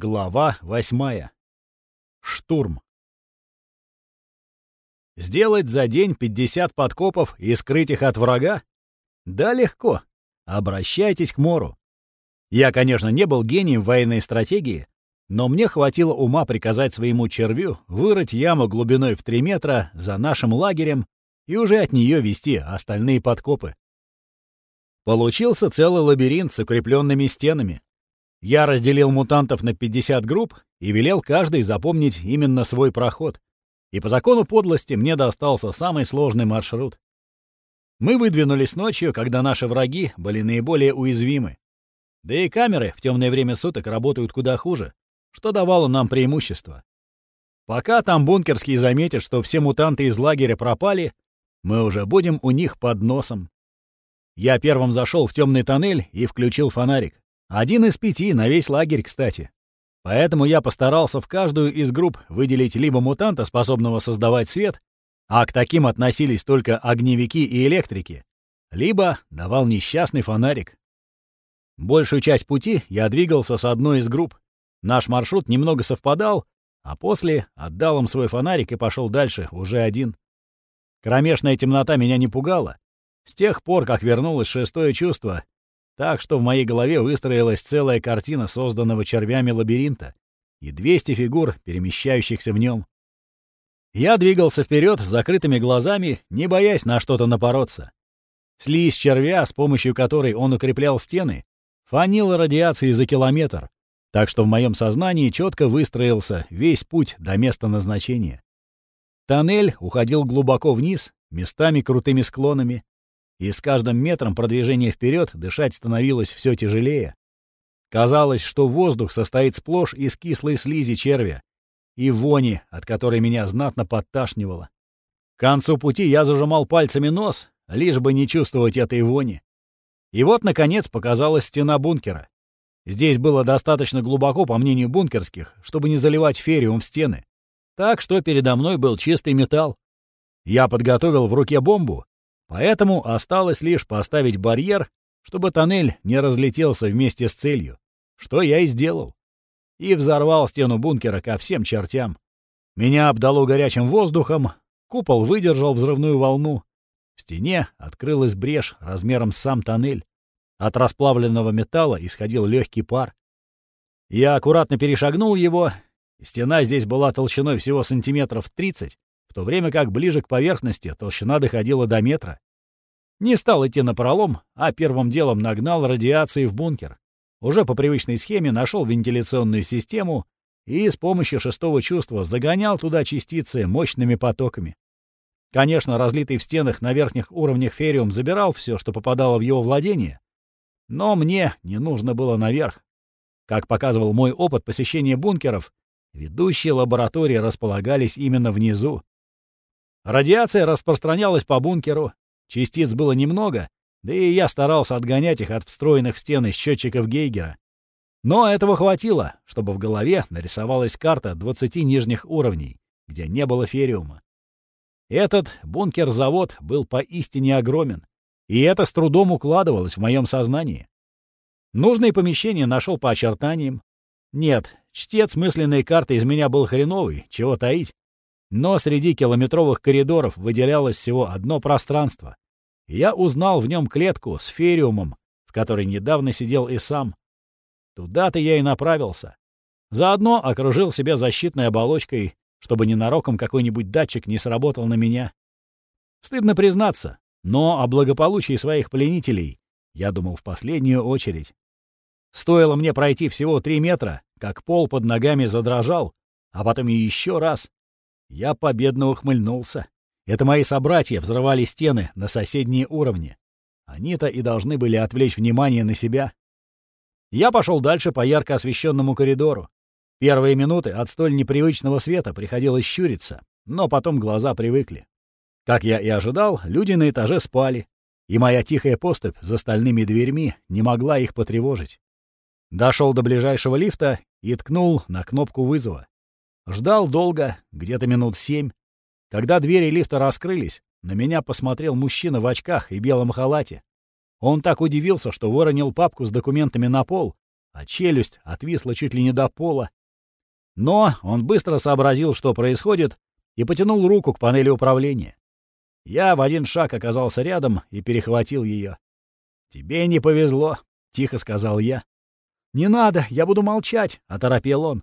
Глава восьмая. Штурм. Сделать за день 50 подкопов и скрыть их от врага? Да легко. Обращайтесь к Мору. Я, конечно, не был гением военной стратегии, но мне хватило ума приказать своему червю вырыть яму глубиной в 3 метра за нашим лагерем и уже от нее вести остальные подкопы. Получился целый лабиринт с укрепленными стенами. Я разделил мутантов на 50 групп и велел каждый запомнить именно свой проход. И по закону подлости мне достался самый сложный маршрут. Мы выдвинулись ночью, когда наши враги были наиболее уязвимы. Да и камеры в темное время суток работают куда хуже, что давало нам преимущество. Пока там бункерские заметят, что все мутанты из лагеря пропали, мы уже будем у них под носом. Я первым зашел в темный тоннель и включил фонарик. Один из пяти на весь лагерь, кстати. Поэтому я постарался в каждую из групп выделить либо мутанта, способного создавать свет, а к таким относились только огневики и электрики, либо давал несчастный фонарик. Большую часть пути я двигался с одной из групп. Наш маршрут немного совпадал, а после отдал им свой фонарик и пошел дальше, уже один. Кромешная темнота меня не пугала. С тех пор, как вернулось шестое чувство, так что в моей голове выстроилась целая картина созданного червями лабиринта и 200 фигур, перемещающихся в нем. Я двигался вперед с закрытыми глазами, не боясь на что-то напороться. Слизь червя, с помощью которой он укреплял стены, фанила радиации за километр, так что в моем сознании четко выстроился весь путь до места назначения. Тоннель уходил глубоко вниз, местами крутыми склонами, и с каждым метром продвижения вперед дышать становилось все тяжелее. Казалось, что воздух состоит сплошь из кислой слизи червя и вони, от которой меня знатно подташнивало. К концу пути я зажимал пальцами нос, лишь бы не чувствовать этой вони. И вот, наконец, показалась стена бункера. Здесь было достаточно глубоко, по мнению бункерских, чтобы не заливать фериум в стены. Так что передо мной был чистый металл. Я подготовил в руке бомбу Поэтому осталось лишь поставить барьер, чтобы тоннель не разлетелся вместе с целью, что я и сделал. И взорвал стену бункера ко всем чертям. Меня обдало горячим воздухом, купол выдержал взрывную волну. В стене открылась брешь размером с сам тоннель. От расплавленного металла исходил легкий пар. Я аккуратно перешагнул его. Стена здесь была толщиной всего сантиметров 30, в то время как ближе к поверхности толщина доходила до метра. Не стал идти на пролом, а первым делом нагнал радиации в бункер. Уже по привычной схеме нашел вентиляционную систему и с помощью шестого чувства загонял туда частицы мощными потоками. Конечно, разлитый в стенах на верхних уровнях фериум забирал все, что попадало в его владение, но мне не нужно было наверх. Как показывал мой опыт посещения бункеров, ведущие лаборатории располагались именно внизу. Радиация распространялась по бункеру, частиц было немного, да и я старался отгонять их от встроенных в стены счетчиков Гейгера. Но этого хватило, чтобы в голове нарисовалась карта 20 нижних уровней, где не было фериума. Этот бункер-завод был поистине огромен, и это с трудом укладывалось в моем сознании. Нужные помещения нашел по очертаниям. Нет, чтец мысленной карты из меня был хреновый, чего таить. Но среди километровых коридоров выделялось всего одно пространство. Я узнал в нем клетку с фериумом, в которой недавно сидел и сам. Туда-то я и направился. Заодно окружил себя защитной оболочкой, чтобы ненароком какой-нибудь датчик не сработал на меня. Стыдно признаться, но о благополучии своих пленителей я думал в последнюю очередь. Стоило мне пройти всего три метра, как пол под ногами задрожал, а потом и еще раз. Я победно ухмыльнулся. Это мои собратья взрывали стены на соседние уровни. Они-то и должны были отвлечь внимание на себя. Я пошел дальше по ярко освещенному коридору. Первые минуты от столь непривычного света приходилось щуриться, но потом глаза привыкли. Как я и ожидал, люди на этаже спали, и моя тихая поступь за стальными дверьми не могла их потревожить. Дошел до ближайшего лифта и ткнул на кнопку вызова. Ждал долго, где-то минут семь. Когда двери лифта раскрылись, на меня посмотрел мужчина в очках и белом халате. Он так удивился, что выронил папку с документами на пол, а челюсть отвисла чуть ли не до пола. Но он быстро сообразил, что происходит, и потянул руку к панели управления. Я в один шаг оказался рядом и перехватил ее. «Тебе не повезло», — тихо сказал я. «Не надо, я буду молчать», — оторопел он.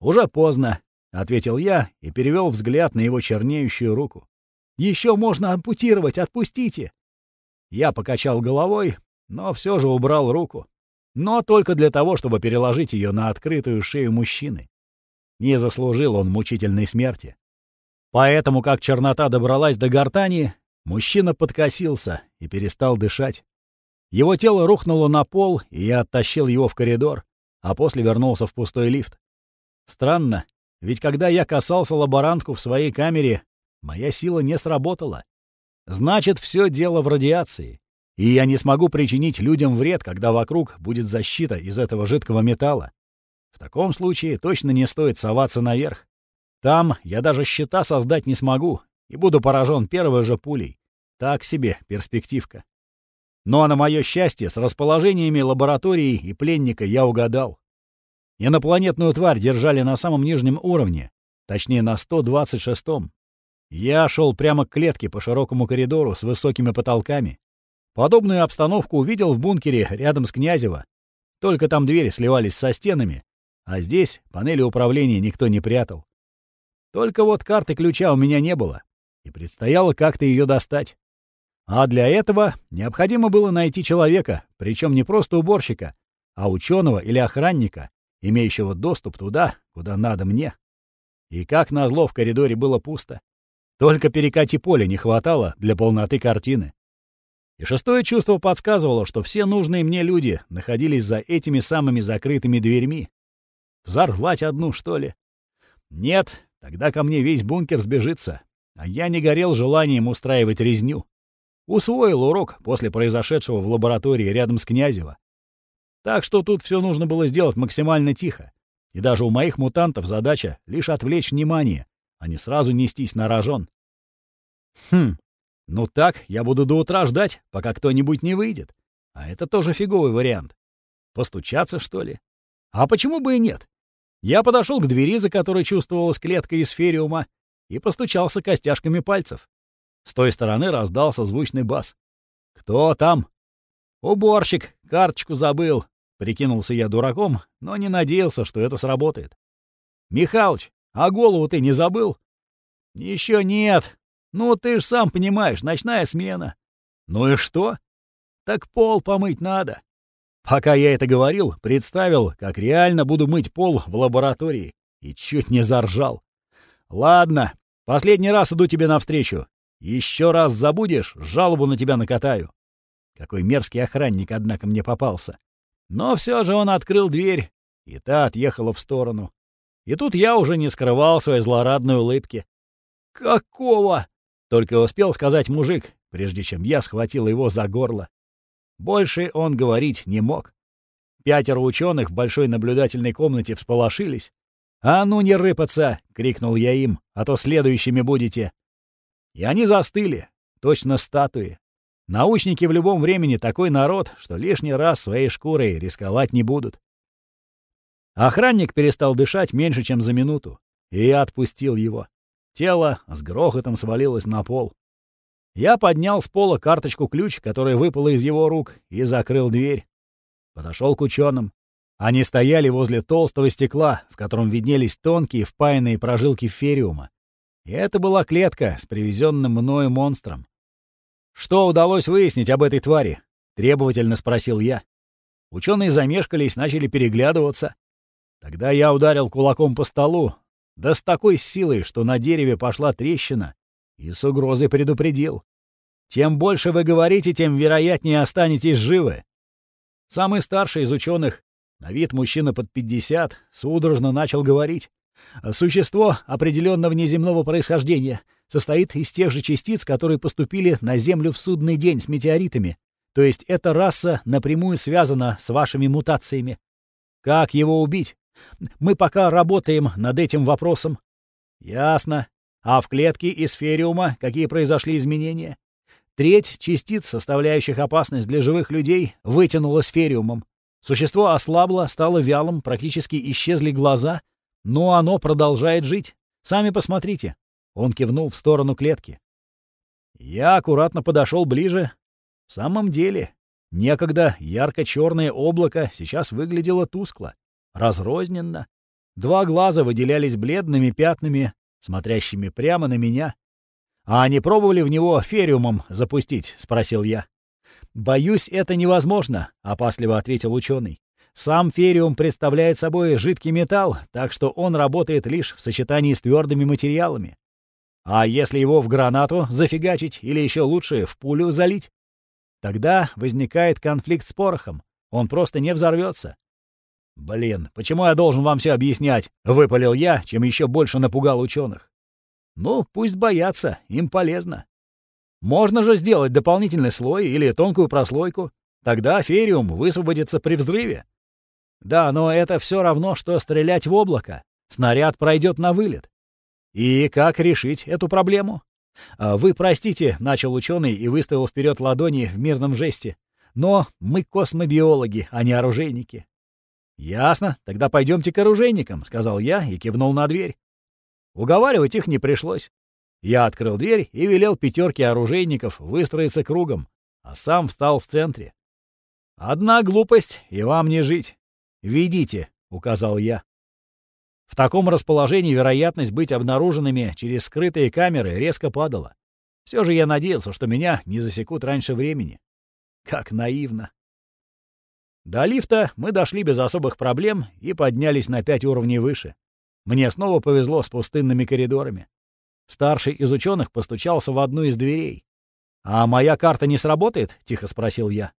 «Уже поздно», — ответил я и перевел взгляд на его чернеющую руку. Еще можно ампутировать, отпустите!» Я покачал головой, но все же убрал руку. Но только для того, чтобы переложить ее на открытую шею мужчины. Не заслужил он мучительной смерти. Поэтому, как чернота добралась до гортани, мужчина подкосился и перестал дышать. Его тело рухнуло на пол, и я оттащил его в коридор, а после вернулся в пустой лифт. Странно, ведь когда я касался лаборантку в своей камере, моя сила не сработала. Значит, все дело в радиации. И я не смогу причинить людям вред, когда вокруг будет защита из этого жидкого металла. В таком случае точно не стоит соваться наверх. Там я даже щита создать не смогу и буду поражен первой же пулей. Так себе перспективка. Ну, а на мое счастье, с расположениями лаборатории и пленника я угадал. Инопланетную тварь держали на самом нижнем уровне, точнее на 126-м. Я шел прямо к клетке по широкому коридору с высокими потолками. Подобную обстановку увидел в бункере рядом с Князево. Только там двери сливались со стенами, а здесь панели управления никто не прятал. Только вот карты ключа у меня не было, и предстояло как-то ее достать. А для этого необходимо было найти человека, причем не просто уборщика, а ученого или охранника, имеющего доступ туда, куда надо мне. И как назло в коридоре было пусто. Только перекати поле не хватало для полноты картины. И шестое чувство подсказывало, что все нужные мне люди находились за этими самыми закрытыми дверьми. Зарвать одну, что ли? Нет, тогда ко мне весь бункер сбежится, а я не горел желанием устраивать резню. Усвоил урок после произошедшего в лаборатории рядом с Князево. Так что тут все нужно было сделать максимально тихо. И даже у моих мутантов задача лишь отвлечь внимание, а не сразу нестись на рожон. Хм, ну так, я буду до утра ждать, пока кто-нибудь не выйдет. А это тоже фиговый вариант. Постучаться, что ли? А почему бы и нет? Я подошел к двери, за которой чувствовалась клетка из фериума, и постучался костяшками пальцев. С той стороны раздался звучный бас. «Кто там?» «Уборщик, карточку забыл», — прикинулся я дураком, но не надеялся, что это сработает. «Михалыч, а голову ты не забыл? Еще нет. Ну, ты ж сам понимаешь, ночная смена. Ну и что? Так пол помыть надо. Пока я это говорил, представил, как реально буду мыть пол в лаборатории. И чуть не заржал. Ладно, последний раз иду тебе навстречу. Еще раз забудешь, жалобу на тебя накатаю. Какой мерзкий охранник, однако, мне попался. Но все же он открыл дверь, и та отъехала в сторону. И тут я уже не скрывал своей злорадной улыбки. «Какого?» — только успел сказать мужик, прежде чем я схватил его за горло. Больше он говорить не мог. Пятеро ученых в большой наблюдательной комнате всполошились. «А ну не рыпаться!» — крикнул я им, «а то следующими будете!» И они застыли, точно статуи. Научники в любом времени такой народ, что лишний раз своей шкурой рисковать не будут. Охранник перестал дышать меньше, чем за минуту, и я отпустил его. Тело с грохотом свалилось на пол. Я поднял с пола карточку-ключ, которая выпала из его рук, и закрыл дверь. Подошел к ученым. Они стояли возле толстого стекла, в котором виднелись тонкие впаянные прожилки фериума. И это была клетка с привезенным мною монстром. «Что удалось выяснить об этой твари?» — требовательно спросил я. Ученые замешкались, начали переглядываться. Тогда я ударил кулаком по столу, да с такой силой, что на дереве пошла трещина, и с угрозой предупредил. Чем больше вы говорите, тем вероятнее останетесь живы. Самый старший из ученых, на вид мужчина под 50, судорожно начал говорить. Существо определенного внеземного происхождения состоит из тех же частиц, которые поступили на Землю в судный день с метеоритами. То есть эта раса напрямую связана с вашими мутациями. Как его убить? Мы пока работаем над этим вопросом. Ясно. А в клетке из фериума какие произошли изменения? Треть частиц, составляющих опасность для живых людей, вытянулась фериумом. Существо ослабло, стало вялым, практически исчезли глаза, но оно продолжает жить. Сами посмотрите. Он кивнул в сторону клетки. Я аккуратно подошел ближе. В самом деле, некогда ярко-черное облако сейчас выглядело тускло, разрозненно. Два глаза выделялись бледными пятнами, смотрящими прямо на меня. «А они пробовали в него фериумом запустить?» — спросил я. «Боюсь, это невозможно», — опасливо ответил ученый. «Сам фериум представляет собой жидкий металл, так что он работает лишь в сочетании с твердыми материалами. А если его в гранату зафигачить или еще лучше в пулю залить? Тогда возникает конфликт с порохом. Он просто не взорвется. «Блин, почему я должен вам все объяснять?» — выпалил я, чем еще больше напугал ученых. «Ну, пусть боятся, им полезно. Можно же сделать дополнительный слой или тонкую прослойку. Тогда фериум высвободится при взрыве. Да, но это все равно, что стрелять в облако. Снаряд пройдет на вылет. И как решить эту проблему? А «Вы простите», — начал ученый и выставил вперед ладони в мирном жесте. «Но мы космобиологи, а не оружейники». «Ясно, тогда пойдемте к оружейникам», — сказал я и кивнул на дверь. Уговаривать их не пришлось. Я открыл дверь и велел пятерке оружейников выстроиться кругом, а сам встал в центре. «Одна глупость, и вам не жить. Ведите», — указал я. В таком расположении вероятность быть обнаруженными через скрытые камеры резко падала. Все же я надеялся, что меня не засекут раньше времени. Как наивно. До лифта мы дошли без особых проблем и поднялись на пять уровней выше. Мне снова повезло с пустынными коридорами. Старший из ученых постучался в одну из дверей. «А моя карта не сработает?» — тихо спросил я.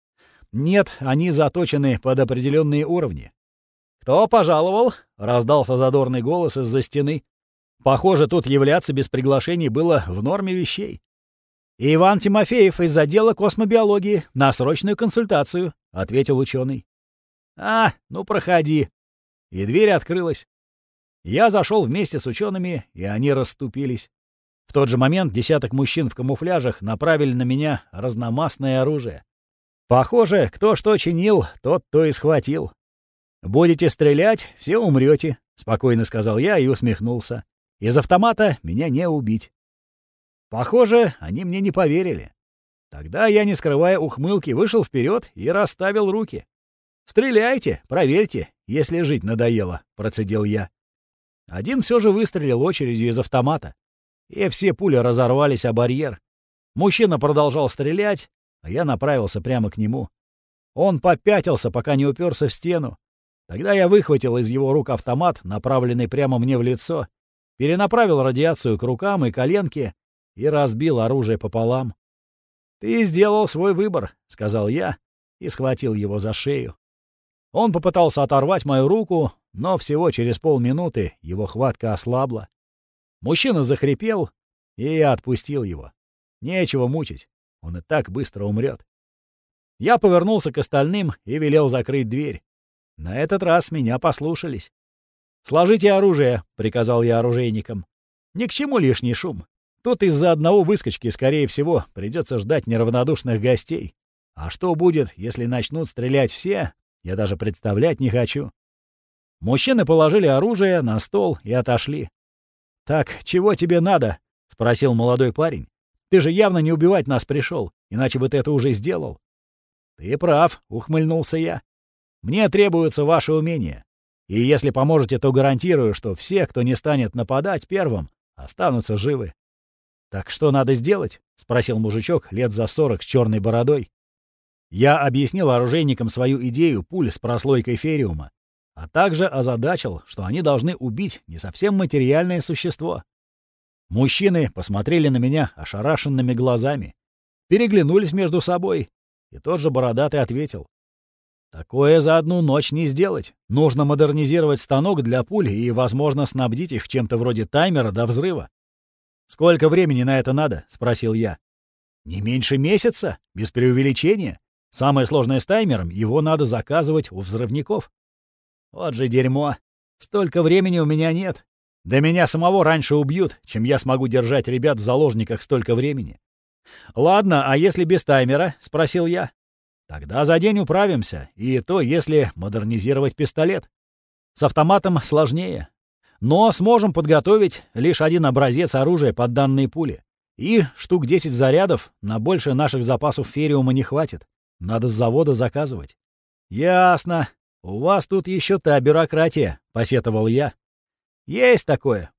«Нет, они заточены под определенные уровни». «Кто пожаловал?» — раздался задорный голос из-за стены. Похоже, тут являться без приглашений было в норме вещей. «Иван Тимофеев из отдела космобиологии на срочную консультацию», — ответил ученый. «А, ну проходи». И дверь открылась. Я зашел вместе с учеными, и они расступились. В тот же момент десяток мужчин в камуфляжах направили на меня разномастное оружие. Похоже, кто что чинил, тот то и схватил. «Будете стрелять, все умрете», — спокойно сказал я и усмехнулся. «Из автомата меня не убить». Похоже, они мне не поверили. Тогда я, не скрывая ухмылки, вышел вперед и расставил руки. «Стреляйте, проверьте, если жить надоело», — процедил я. Один все же выстрелил очередью из автомата и все пули разорвались о барьер. Мужчина продолжал стрелять, а я направился прямо к нему. Он попятился, пока не уперся в стену. Тогда я выхватил из его рук автомат, направленный прямо мне в лицо, перенаправил радиацию к рукам и коленке и разбил оружие пополам. «Ты сделал свой выбор», — сказал я и схватил его за шею. Он попытался оторвать мою руку, но всего через полминуты его хватка ослабла. Мужчина захрипел, и я отпустил его. Нечего мучить, он и так быстро умрет. Я повернулся к остальным и велел закрыть дверь. На этот раз меня послушались. «Сложите оружие», — приказал я оружейникам. «Ни к чему лишний шум. Тут из-за одного выскочки, скорее всего, придется ждать неравнодушных гостей. А что будет, если начнут стрелять все, я даже представлять не хочу». Мужчины положили оружие на стол и отошли. «Так, чего тебе надо?» — спросил молодой парень. «Ты же явно не убивать нас пришел, иначе бы ты это уже сделал». «Ты прав», — ухмыльнулся я. «Мне требуются ваши умения. И если поможете, то гарантирую, что все, кто не станет нападать первым, останутся живы». «Так что надо сделать?» — спросил мужичок лет за сорок с черной бородой. Я объяснил оружейникам свою идею пуль с прослойкой фериума а также озадачил, что они должны убить не совсем материальное существо. Мужчины посмотрели на меня ошарашенными глазами, переглянулись между собой, и тот же бородатый ответил. «Такое за одну ночь не сделать. Нужно модернизировать станок для пуль и, возможно, снабдить их чем-то вроде таймера до взрыва». «Сколько времени на это надо?» — спросил я. «Не меньше месяца, без преувеличения. Самое сложное с таймером — его надо заказывать у взрывников». Вот же дерьмо. Столько времени у меня нет. Да меня самого раньше убьют, чем я смогу держать ребят в заложниках столько времени. «Ладно, а если без таймера?» — спросил я. Тогда за день управимся, и то, если модернизировать пистолет. С автоматом сложнее. Но сможем подготовить лишь один образец оружия под данные пули. И штук 10 зарядов на больше наших запасов фериума не хватит. Надо с завода заказывать. Ясно. У вас тут еще та бюрократия, посетовал я. Есть такое.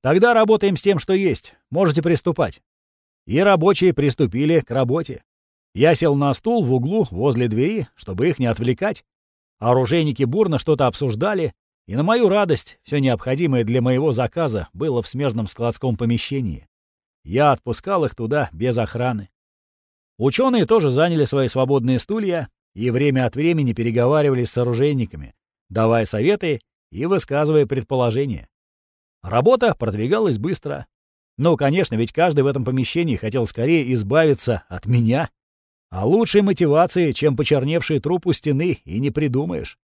Тогда работаем с тем, что есть. Можете приступать. И рабочие приступили к работе. Я сел на стул в углу возле двери, чтобы их не отвлекать. Оружейники бурно что-то обсуждали, и на мою радость все необходимое для моего заказа было в смежном складском помещении. Я отпускал их туда без охраны. Ученые тоже заняли свои свободные стулья и время от времени переговаривались с оружейниками, давая советы и высказывая предположения. Работа продвигалась быстро. Ну, конечно, ведь каждый в этом помещении хотел скорее избавиться от меня. А лучшей мотивации, чем почерневший труп у стены, и не придумаешь.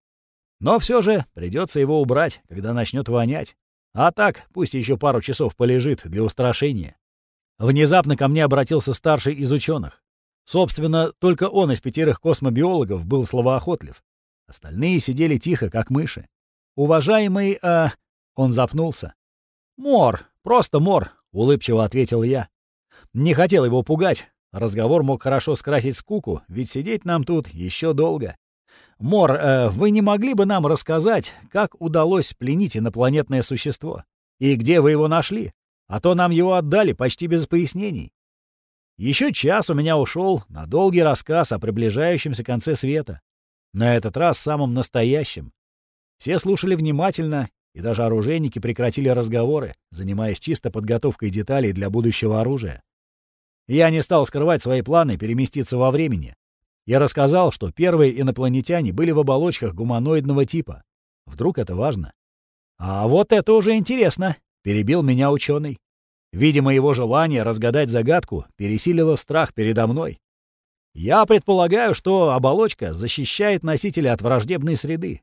Но все же придется его убрать, когда начнет вонять. А так, пусть еще пару часов полежит для устрашения. Внезапно ко мне обратился старший из ученых. Собственно, только он из пятерых космобиологов был словоохотлив. Остальные сидели тихо, как мыши. «Уважаемый, а...» Он запнулся. «Мор, просто мор», — улыбчиво ответил я. Не хотел его пугать, Разговор мог хорошо скрасить скуку, ведь сидеть нам тут еще долго. Мор, э, вы не могли бы нам рассказать, как удалось пленить инопланетное существо? И где вы его нашли? А то нам его отдали почти без пояснений. Еще час у меня ушел на долгий рассказ о приближающемся конце света. На этот раз самым настоящим. Все слушали внимательно, и даже оружейники прекратили разговоры, занимаясь чисто подготовкой деталей для будущего оружия. Я не стал скрывать свои планы переместиться во времени. Я рассказал, что первые инопланетяне были в оболочках гуманоидного типа. Вдруг это важно? «А вот это уже интересно», — перебил меня ученый. Видимо, его желание разгадать загадку пересилило страх передо мной. Я предполагаю, что оболочка защищает носителя от враждебной среды.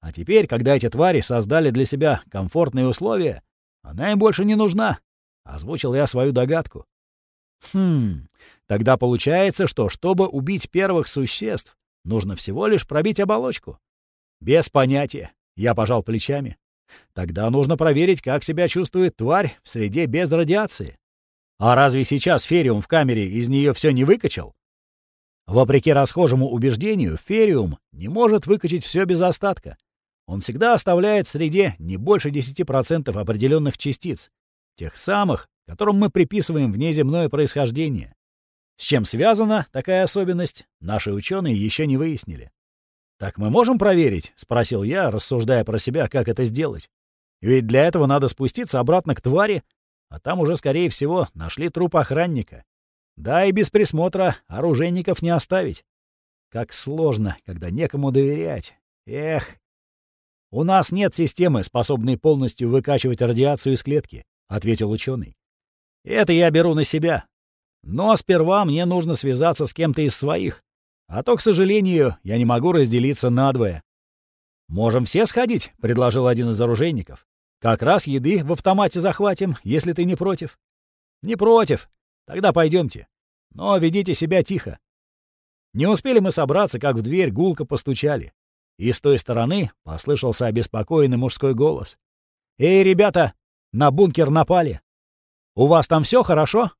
А теперь, когда эти твари создали для себя комфортные условия, она им больше не нужна. Озвучил я свою догадку. Хм, тогда получается, что, чтобы убить первых существ, нужно всего лишь пробить оболочку. Без понятия. Я пожал плечами. Тогда нужно проверить, как себя чувствует тварь в среде без радиации. А разве сейчас фериум в камере из нее все не выкачал? Вопреки расхожему убеждению, фериум не может выкачать все без остатка. Он всегда оставляет в среде не больше 10% определенных частиц, тех самых, которым мы приписываем внеземное происхождение. С чем связана такая особенность, наши ученые еще не выяснили. «Так мы можем проверить?» — спросил я, рассуждая про себя, как это сделать. «Ведь для этого надо спуститься обратно к твари, а там уже, скорее всего, нашли труп охранника. Да и без присмотра оружейников не оставить. Как сложно, когда некому доверять. Эх! У нас нет системы, способной полностью выкачивать радиацию из клетки», — ответил ученый. Это я беру на себя. Но сперва мне нужно связаться с кем-то из своих. А то, к сожалению, я не могу разделиться надвое. «Можем все сходить», — предложил один из оружейников. «Как раз еды в автомате захватим, если ты не против». «Не против. Тогда пойдемте. Но ведите себя тихо». Не успели мы собраться, как в дверь гулко постучали. И с той стороны послышался обеспокоенный мужской голос. «Эй, ребята, на бункер напали!» «У вас там все хорошо?»